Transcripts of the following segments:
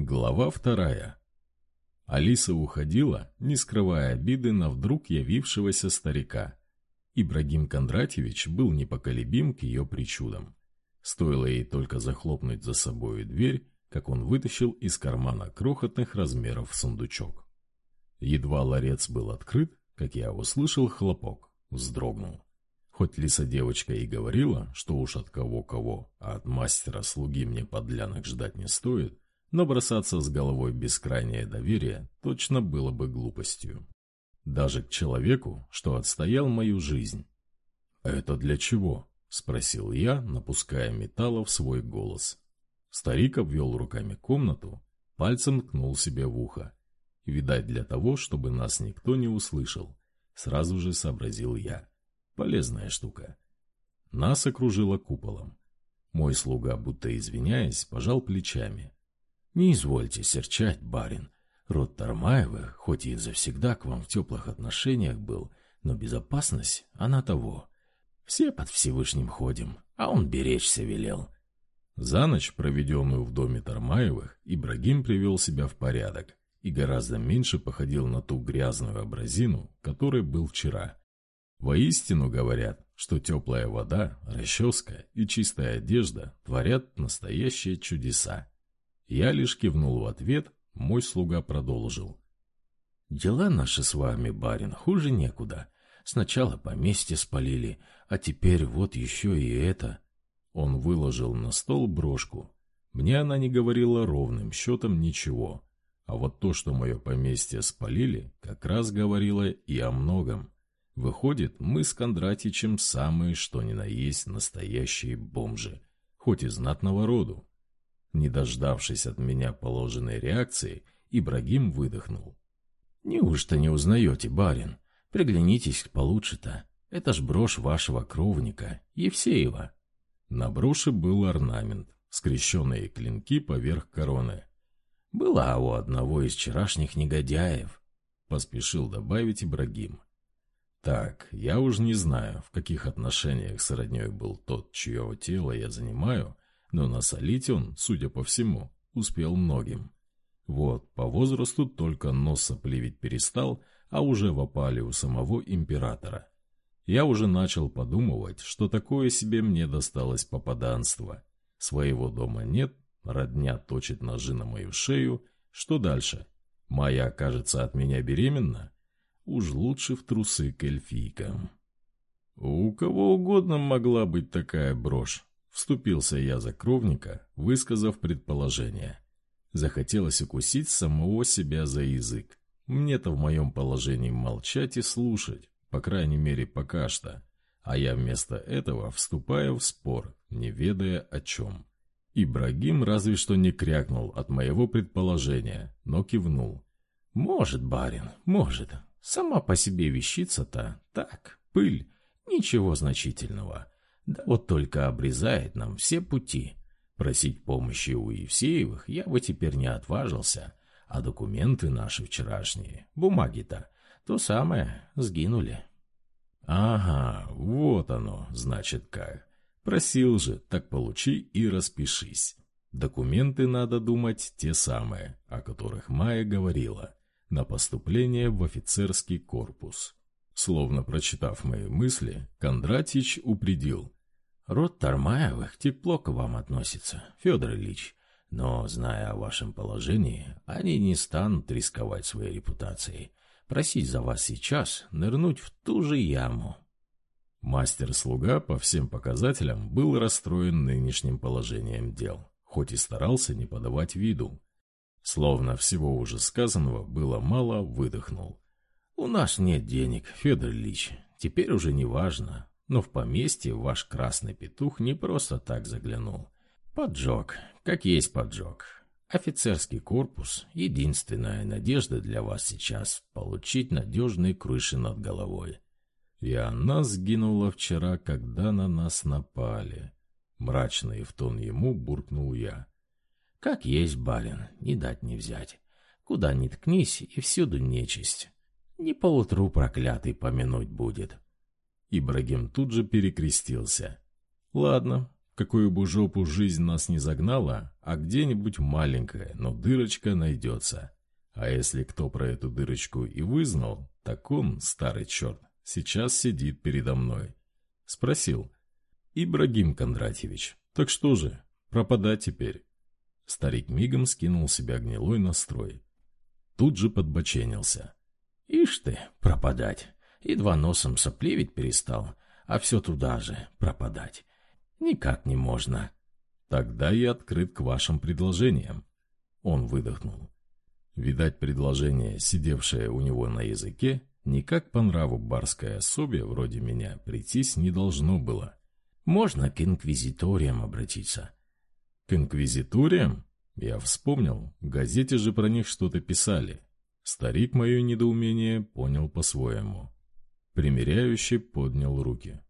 Глава вторая. Алиса уходила, не скрывая обиды на вдруг явившегося старика. Ибрагим Кондратьевич был непоколебим к ее причудам. Стоило ей только захлопнуть за собой дверь, как он вытащил из кармана крохотных размеров сундучок. Едва ларец был открыт, как я услышал хлопок, вздрогнул. Хоть лиса девочка и говорила, что уж от кого-кого, а от мастера-слуги мне подлянок ждать не стоит, но бросаться с головой без крайнее доверия точно было бы глупостью. Даже к человеку, что отстоял мою жизнь. «Это для чего?» — спросил я, напуская металла в свой голос. Старик обвел руками комнату, пальцем ткнул себе в ухо. Видать, для того, чтобы нас никто не услышал. Сразу же сообразил я. Полезная штука. Нас окружило куполом. Мой слуга, будто извиняясь, пожал плечами. Не извольте серчать, барин. Род Тармаевых, хоть и завсегда к вам в теплых отношениях был, но безопасность, она того. Все под Всевышним ходим, а он беречься велел. За ночь, проведенную в доме Тармаевых, Ибрагим привел себя в порядок и гораздо меньше походил на ту грязную образину, которой был вчера. Воистину говорят, что теплая вода, расческа и чистая одежда творят настоящие чудеса. Я лишь кивнул в ответ, мой слуга продолжил. «Дела наши с вами, барин, хуже некуда. Сначала поместье спалили, а теперь вот еще и это». Он выложил на стол брошку. Мне она не говорила ровным счетом ничего. А вот то, что мое поместье спалили, как раз говорило и о многом. Выходит, мы с Кондратичем самые что ни на есть настоящие бомжи, хоть и знатного роду. Не дождавшись от меня положенной реакции, Ибрагим выдохнул. «Неужто не узнаете, барин? Приглянитесь получше-то. Это ж брошь вашего кровника, Евсеева». На броши был орнамент, скрещенные клинки поверх короны. «Была у одного из вчерашних негодяев», — поспешил добавить Ибрагим. «Так, я уж не знаю, в каких отношениях с родней был тот, чье тело я занимаю, но насолить он, судя по всему, успел многим. Вот, по возрасту только нос сопливить перестал, а уже в опале у самого императора. Я уже начал подумывать, что такое себе мне досталось попаданство. Своего дома нет, родня точит ножи на мою шею. Что дальше? Майя окажется от меня беременна? Уж лучше в трусы к эльфийкам. У кого угодно могла быть такая брошь. Вступился я за кровника, высказав предположение. Захотелось укусить самого себя за язык. Мне-то в моем положении молчать и слушать, по крайней мере пока что. А я вместо этого вступаю в спор, не ведая о чем. Ибрагим разве что не крякнул от моего предположения, но кивнул. «Может, барин, может. Сама по себе вещица-то так, пыль, ничего значительного. Да вот только обрезает нам все пути. Просить помощи у Евсеевых я бы теперь не отважился, а документы наши вчерашние, бумаги-то, то самое, сгинули. Ага, вот оно, значит как. Просил же, так получи и распишись. Документы, надо думать, те самые, о которых Майя говорила, на поступление в офицерский корпус. Словно прочитав мои мысли, Кондратич упредил. Род Тармаевых тепло к вам относится, Федор Ильич. Но, зная о вашем положении, они не станут рисковать своей репутацией. Просить за вас сейчас нырнуть в ту же яму. Мастер-слуга по всем показателям был расстроен нынешним положением дел, хоть и старался не подавать виду. Словно всего уже сказанного было мало, выдохнул. «У нас нет денег, Федор Ильич. Теперь уже не важно, но в поместье ваш красный петух не просто так заглянул. Поджог, как есть поджог. Офицерский корпус — единственная надежда для вас сейчас — получить надежные крыши над головой. И она сгинула вчера, когда на нас напали. Мрачно и в тон ему буркнул я. Как есть, барин, не дать не взять. Куда ни ткнись, и всюду нечисть. Не поутру проклятый помянуть будет. Ибрагим тут же перекрестился. «Ладно, какую бы жопу жизнь нас не загнала, а где-нибудь маленькая, но дырочка найдется. А если кто про эту дырочку и вызнал, так он, старый черт, сейчас сидит передо мной. Спросил. «Ибрагим Кондратьевич, так что же, пропадать теперь?» Старик мигом скинул себя гнилой настрой. Тут же подбоченился. «Ишь ты, пропадать! Едва носом сопливить перестал, а все туда же, пропадать. Никак не можно». «Тогда я открыт к вашим предложениям». Он выдохнул. Видать, предложение, сидевшее у него на языке, никак по нраву барской особе, вроде меня, прийтись не должно было. «Можно к инквизиториям обратиться». «К инквизиториям?» Я вспомнил, в газете же про них что-то писали. Старик мое недоумение понял по-своему. Примеряющий поднял руки.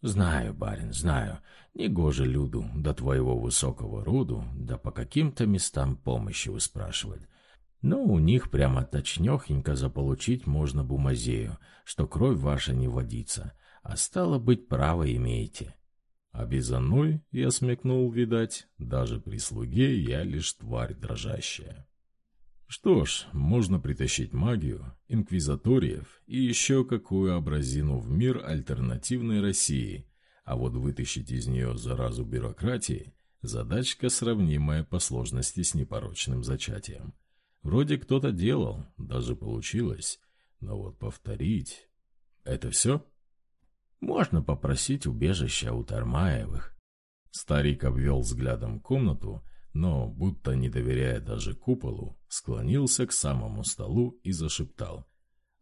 «Знаю, барин, знаю. Негоже люду до твоего высокого роду, да по каким-то местам помощи выспрашивать. Но у них прямо точнёхенько заполучить можно бумазею, что кровь ваша не водится, а стало быть, право имеете». А безаной я смекнул, видать, даже при слуге я лишь тварь дрожащая. Что ж, можно притащить магию, инквизаториев и еще какую образину в мир альтернативной России, а вот вытащить из нее заразу бюрократии – задачка, сравнимая по сложности с непорочным зачатием. Вроде кто-то делал, даже получилось, но вот повторить – это все? Можно попросить убежища у Тармаевых. Старик обвел взглядом комнату, но, будто не доверяя даже куполу, склонился к самому столу и зашептал.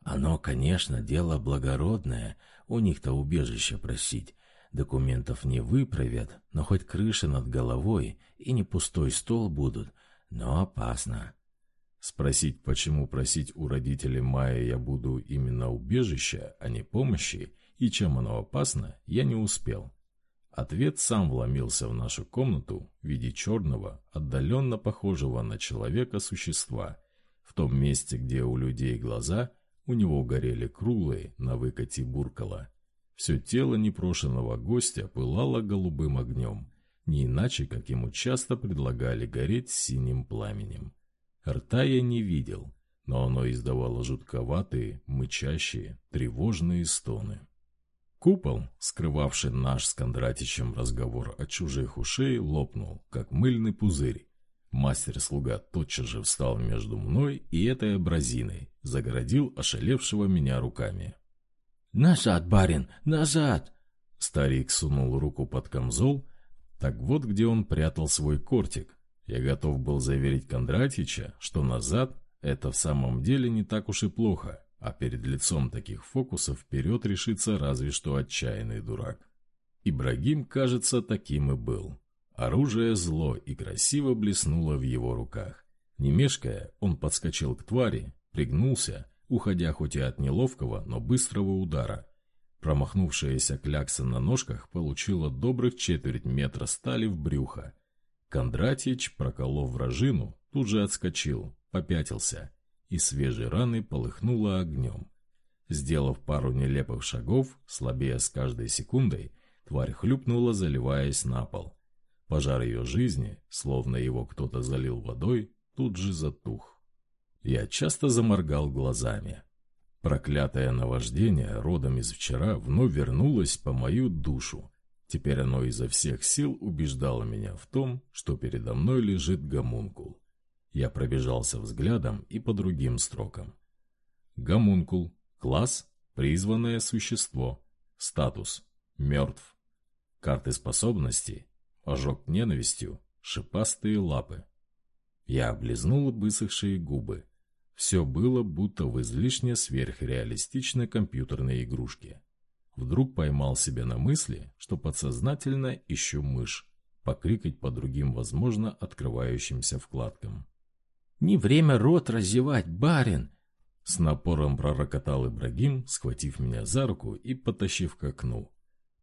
«Оно, конечно, дело благородное, у них-то убежище просить. Документов не выправят, но хоть крыша над головой и не пустой стол будут, но опасно». Спросить, почему просить у родителей Майя я буду именно убежища, а не помощи, и чем оно опасно, я не успел. Ответ сам вломился в нашу комнату в виде черного, отдаленно похожего на человека существа. В том месте, где у людей глаза, у него горели круглые на выкате буркала. Все тело непрошенного гостя пылало голубым огнем, не иначе, как ему часто предлагали гореть синим пламенем. Рта я не видел, но оно издавало жутковатые, мычащие, тревожные стоны. Купол, скрывавший наш с Кондратичем разговор от чужих ушей, лопнул, как мыльный пузырь. Мастер-слуга тотчас же встал между мной и этой абразиной, загородил ошалевшего меня руками. «Назад, барин, назад!» Старик сунул руку под камзол, так вот где он прятал свой кортик. Я готов был заверить Кондратича, что назад это в самом деле не так уж и плохо а перед лицом таких фокусов вперед решится разве что отчаянный дурак. Ибрагим, кажется, таким и был. Оружие зло и красиво блеснуло в его руках. Не мешкая, он подскочил к твари, пригнулся, уходя хоть и от неловкого, но быстрого удара. Промахнувшаяся клякса на ножках получила добрых четверть метра стали в брюхо. Кондратьич, проколов вражину, тут же отскочил, попятился и свежей раны полыхнуло огнем. Сделав пару нелепых шагов, слабее с каждой секундой, тварь хлюпнула, заливаясь на пол. Пожар ее жизни, словно его кто-то залил водой, тут же затух. Я часто заморгал глазами. Проклятое наваждение, родом из вчера, вновь вернулось по мою душу. Теперь оно изо всех сил убеждало меня в том, что передо мной лежит гомункул. Я пробежался взглядом и по другим строкам. Гомункул. Класс. Призванное существо. Статус. Мертв. Карты способностей. Ожог ненавистью. Шипастые лапы. Я облизнул высохшие губы. Все было будто в излишне сверхреалистичной компьютерной игрушке. Вдруг поймал себя на мысли, что подсознательно ищу мышь, покрикать по другим, возможно, открывающимся вкладкам. Не время рот разевать, барин!» С напором пророкотал Ибрагим, схватив меня за руку и потащив к окну.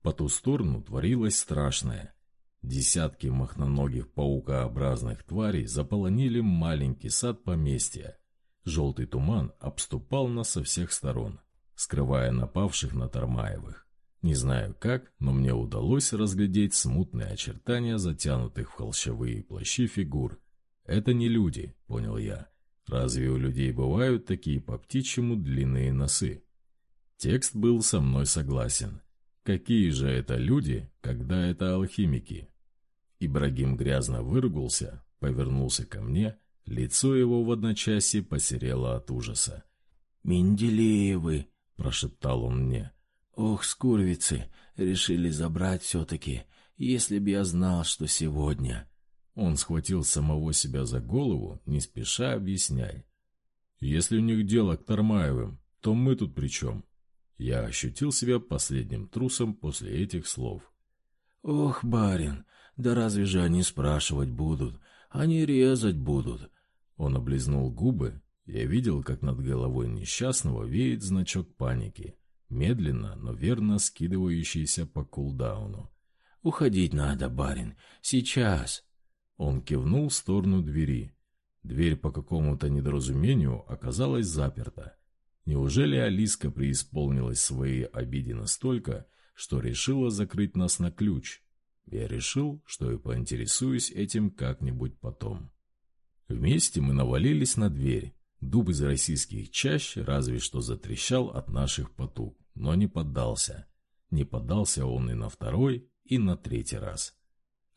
По ту сторону творилось страшное. Десятки махноногих паукообразных тварей заполонили маленький сад поместья. Желтый туман обступал нас со всех сторон, скрывая напавших на Тармаевых. Не знаю как, но мне удалось разглядеть смутные очертания затянутых в холщовые плащи фигур. Это не люди, понял я. Разве у людей бывают такие по птичьему длинные носы? Текст был со мной согласен. Какие же это люди, когда это алхимики? Ибрагим грязно выругался, повернулся ко мне, лицо его в одночасье посерело от ужаса. «Менделеевы!» — прошептал он мне. «Ох, скурвицы! Решили забрать все-таки, если б я знал, что сегодня...» Он схватил самого себя за голову, не спеша объясняй. «Если у них дело к Тармаевым, то мы тут при чем?» Я ощутил себя последним трусом после этих слов. «Ох, барин, да разве же они спрашивать будут? Они резать будут!» Он облизнул губы. Я видел, как над головой несчастного веет значок паники, медленно, но верно скидывающийся по кулдауну. «Уходить надо, барин, сейчас!» Он кивнул в сторону двери. Дверь по какому-то недоразумению оказалась заперта. Неужели Алиска преисполнилась своей обиде настолько, что решила закрыть нас на ключ? Я решил, что и поинтересуюсь этим как-нибудь потом. Вместе мы навалились на дверь. Дуб из российских чащ разве что затрещал от наших потуг, но не поддался. Не поддался он и на второй, и на третий раз.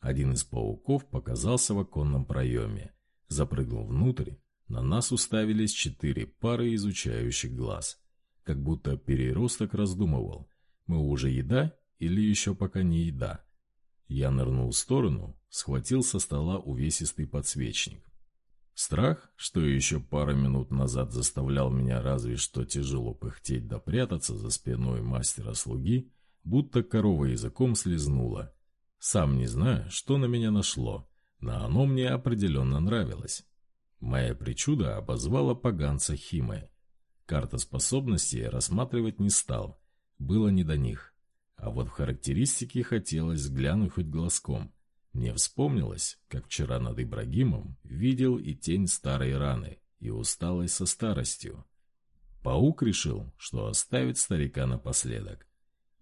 Один из пауков показался в оконном проеме, запрыгнул внутрь, на нас уставились четыре пары изучающих глаз, как будто переросток раздумывал, мы уже еда или еще пока не еда. Я нырнул в сторону, схватил со стола увесистый подсвечник. Страх, что еще пару минут назад заставлял меня разве что тяжело пыхтеть да прятаться за спиной мастера-слуги, будто корова языком слезнула, сам не знаю, что на меня нашло, но оно мне определенно нравилось. Моя причуда обозвала поганца Химой. Карта способностей рассматривать не стал, было не до них. А вот в характеристики хотелось взглянуть хоть глазком. Мне вспомнилось, как вчера над Ибрагимом видел и тень старой раны, и усталость со старостью. Паук решил, что оставит старика напоследок.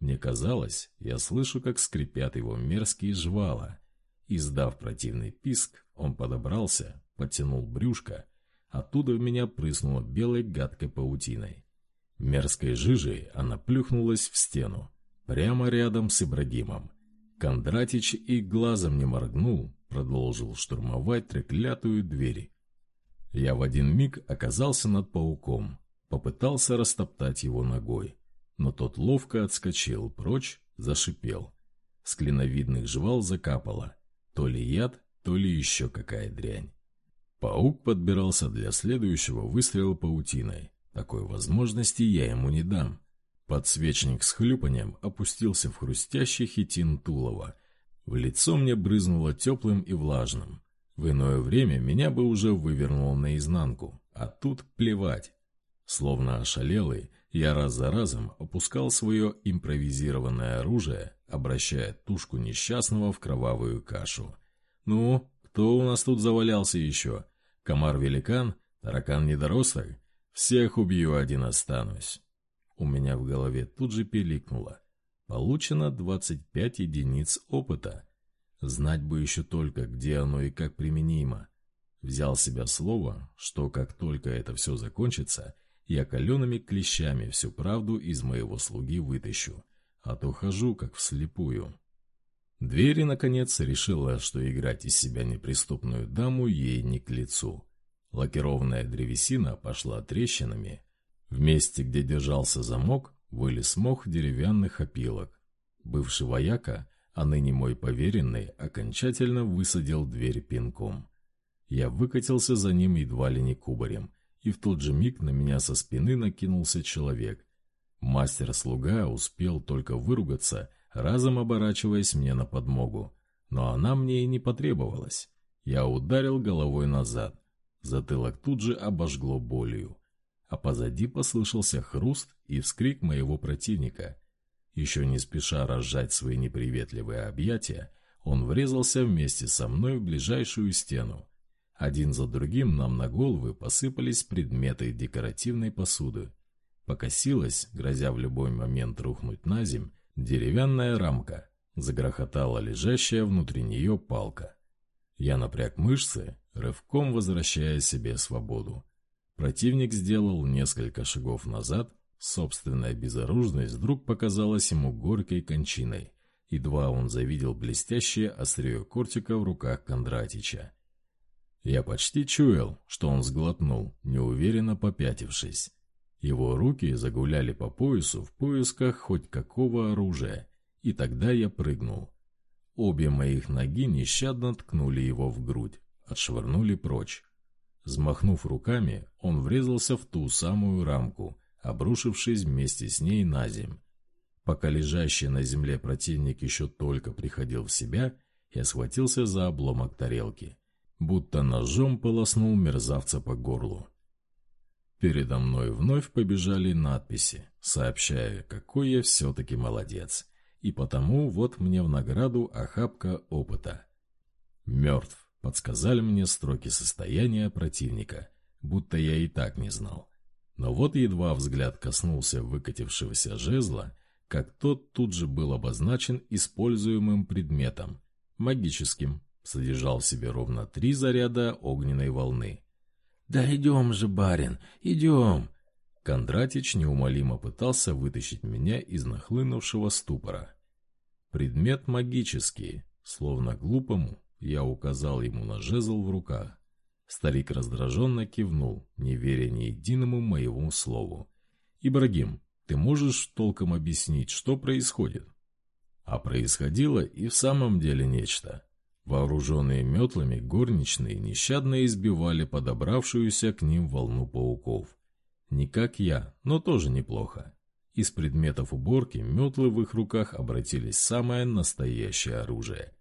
Мне казалось, я слышу, как скрипят его мерзкие жвала. Издав противный писк, он подобрался, подтянул брюшко. Оттуда в меня прыснула белой гадкой паутиной. Мерзкой жижей она плюхнулась в стену, прямо рядом с Ибрагимом. Кондратич и глазом не моргнул, продолжил штурмовать треклятую дверь. Я в один миг оказался над пауком, попытался растоптать его ногой но тот ловко отскочил прочь, зашипел. С клиновидных жвал закапало. То ли яд, то ли еще какая дрянь. Паук подбирался для следующего выстрела паутиной. Такой возможности я ему не дам. Подсвечник с хлюпанием опустился в хрустящий хитин Тулова. В лицо мне брызнуло теплым и влажным. В иное время меня бы уже вывернуло наизнанку, а тут плевать. Словно ошалелый, я раз за разом опускал свое импровизированное оружие, обращая тушку несчастного в кровавую кашу. «Ну, кто у нас тут завалялся еще? Комар-великан? Таракан-недоросток? Всех убью, один останусь». У меня в голове тут же пиликнуло. Получено 25 единиц опыта. Знать бы еще только, где оно и как применимо. Взял себя слово, что как только это все закончится, я калеными клещами всю правду из моего слуги вытащу, а то хожу как вслепую. Двери, наконец, решила, что играть из себя неприступную даму ей не к лицу. Лакированная древесина пошла трещинами. В месте, где держался замок, вылез мох деревянных опилок. Бывший вояка, а ныне мой поверенный, окончательно высадил дверь пинком. Я выкатился за ним едва ли не кубарем – и в тот же миг на меня со спины накинулся человек. Мастер-слуга успел только выругаться, разом оборачиваясь мне на подмогу. Но она мне и не потребовалась. Я ударил головой назад. Затылок тут же обожгло болью. А позади послышался хруст и вскрик моего противника. Еще не спеша разжать свои неприветливые объятия, он врезался вместе со мной в ближайшую стену. Один за другим нам на головы посыпались предметы декоративной посуды. Покосилась, грозя в любой момент рухнуть на земь, Деревянная рамка. Загрохотала лежащая внутри нее палка. Я напряг мышцы, рывком возвращая себе свободу. Противник сделал несколько шагов назад, собственная безоружность вдруг показалась ему горькой кончиной. Едва он завидел блестящее острие кортика в руках Кондратича. Я почти чуял, что он сглотнул, неуверенно попятившись. Его руки загуляли по поясу в поисках хоть какого оружия, и тогда я прыгнул. Обе моих ноги нещадно ткнули его в грудь, отшвырнули прочь. Взмахнув руками, он врезался в ту самую рамку, обрушившись вместе с ней на земь. Пока лежащий на земле противник еще только приходил в себя, я схватился за обломок тарелки, будто ножом полоснул мерзавца по горлу. Передо мной вновь побежали надписи, сообщая, какой я все-таки молодец. И потому вот мне в награду охапка опыта. Мертв, подсказали мне строки состояния противника, будто я и так не знал. Но вот едва взгляд коснулся выкатившегося жезла, как тот тут же был обозначен используемым предметом, магическим, содержал в себе ровно три заряда огненной волны. «Да идем же, барин, идем!» Кондратич неумолимо пытался вытащить меня из нахлынувшего ступора. Предмет магический, словно глупому, я указал ему на жезл в руках. Старик раздраженно кивнул, не веря ни единому моему слову. «Ибрагим, ты можешь толком объяснить, что происходит? А происходило и в самом деле нечто. Вооруженные метлами горничные нещадно избивали подобравшуюся к ним волну пауков. Не как я, но тоже неплохо. Из предметов уборки метлы в их руках обратились самое настоящее оружие.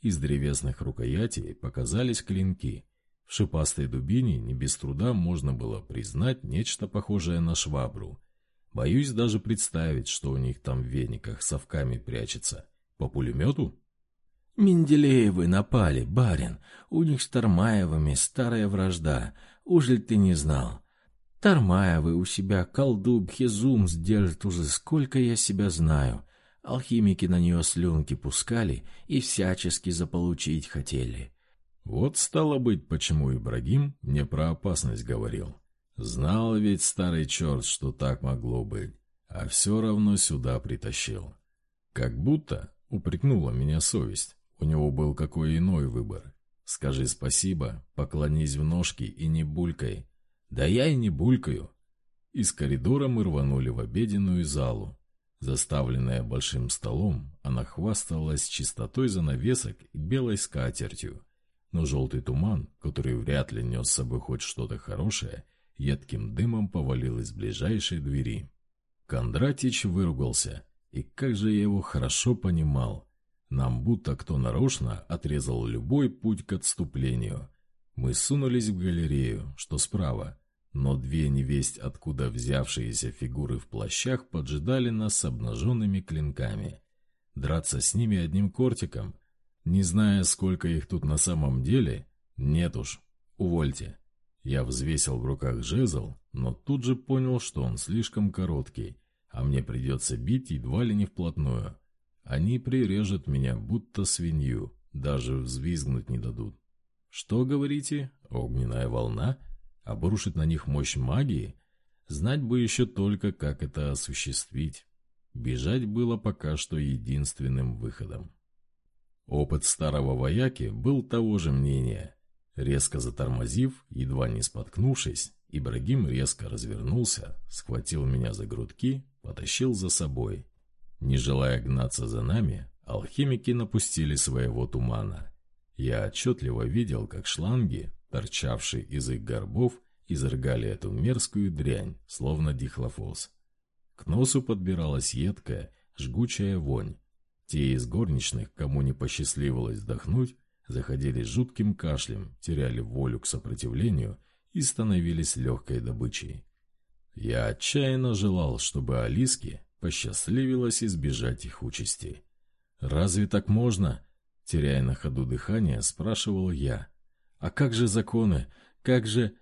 Из древесных рукоятей показались клинки. В шипастой дубине не без труда можно было признать нечто похожее на швабру – Боюсь даже представить, что у них там в вениках совками прячется. По пулемету? Менделеевы напали, барин. У них с Тармаевыми старая вражда. Ужель ты не знал? Тармаевы у себя колду Бхезум сдержат уже сколько я себя знаю. Алхимики на нее слюнки пускали и всячески заполучить хотели. Вот стало быть, почему Ибрагим мне про опасность говорил. Знал ведь старый черт, что так могло быть, а все равно сюда притащил. Как будто упрекнула меня совесть. У него был какой иной выбор. Скажи спасибо, поклонись в ножки и не булькай. Да я и не булькаю. Из коридора мы рванули в обеденную залу. Заставленная большим столом, она хвасталась чистотой занавесок и белой скатертью. Но желтый туман, который вряд ли нес с собой хоть что-то хорошее, едким дымом повалил из ближайшей двери. Кондратич выругался, и как же я его хорошо понимал. Нам будто кто нарочно отрезал любой путь к отступлению. Мы сунулись в галерею, что справа, но две невесть откуда взявшиеся фигуры в плащах поджидали нас с обнаженными клинками. Драться с ними одним кортиком, не зная, сколько их тут на самом деле, нет уж, увольте. Я взвесил в руках жезл, но тут же понял, что он слишком короткий, а мне придется бить едва ли не вплотную. Они прирежут меня, будто свинью, даже взвизгнуть не дадут. Что, говорите, огненная волна? Обрушит на них мощь магии? Знать бы еще только, как это осуществить. Бежать было пока что единственным выходом. Опыт старого вояки был того же мнения – Резко затормозив, едва не споткнувшись, Ибрагим резко развернулся, схватил меня за грудки, потащил за собой. Не желая гнаться за нами, алхимики напустили своего тумана. Я отчетливо видел, как шланги, торчавшие из их горбов, изрыгали эту мерзкую дрянь, словно дихлофос. К носу подбиралась едкая, жгучая вонь. Те из горничных, кому не посчастливилось вдохнуть, заходили жутким кашлем, теряли волю к сопротивлению и становились легкой добычей. Я отчаянно желал, чтобы Алиске посчастливилось избежать их участи. «Разве так можно?» Теряя на ходу дыхание, спрашивал я. «А как же законы? Как же...»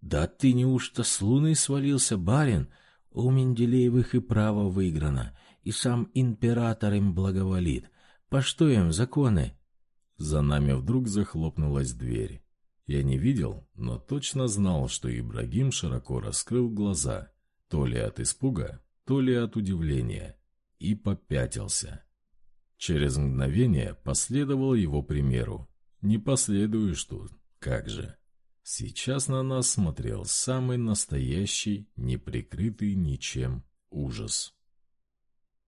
«Да ты неужто с луны свалился, барин? У Менделеевых и право выиграно. и сам император им благоволит. По что им законы? За нами вдруг захлопнулась дверь. Я не видел, но точно знал, что Ибрагим широко раскрыл глаза, то ли от испуга, то ли от удивления, и попятился. Через мгновение последовал его примеру. Не последуешь тут, как же. Сейчас на нас смотрел самый настоящий, неприкрытый ничем ужас.